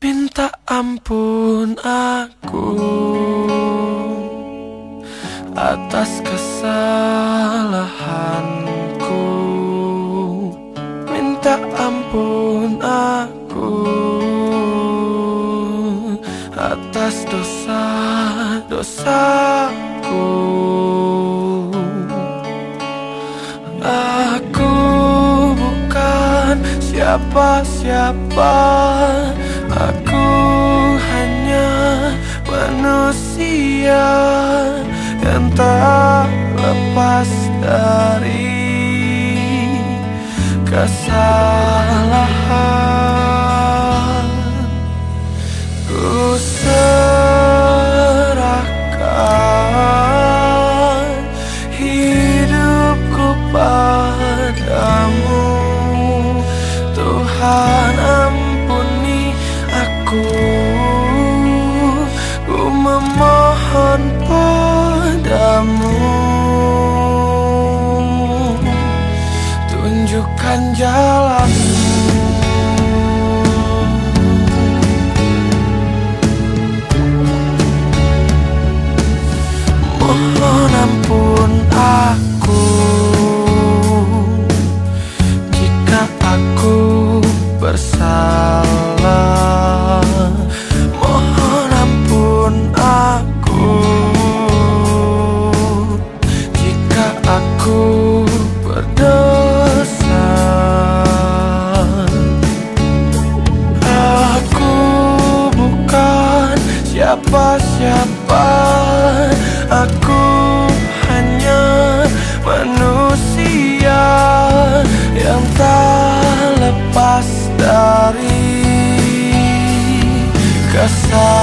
Minta ampun aku atas kesalahanku. Minta ampun aku atas dosa-dosaku. Aku bukan siapa-siapa Aku hanya manusia Yang tak lepas dari kesalahan. Ku serahkan hidupku padamu Tuhan ampuni memohon padamu. Tunjukkan jalanmu Mohon ampun aku Aku bukan siapa-siapa. Aku hanya manusia Yang tak lepas dari kesal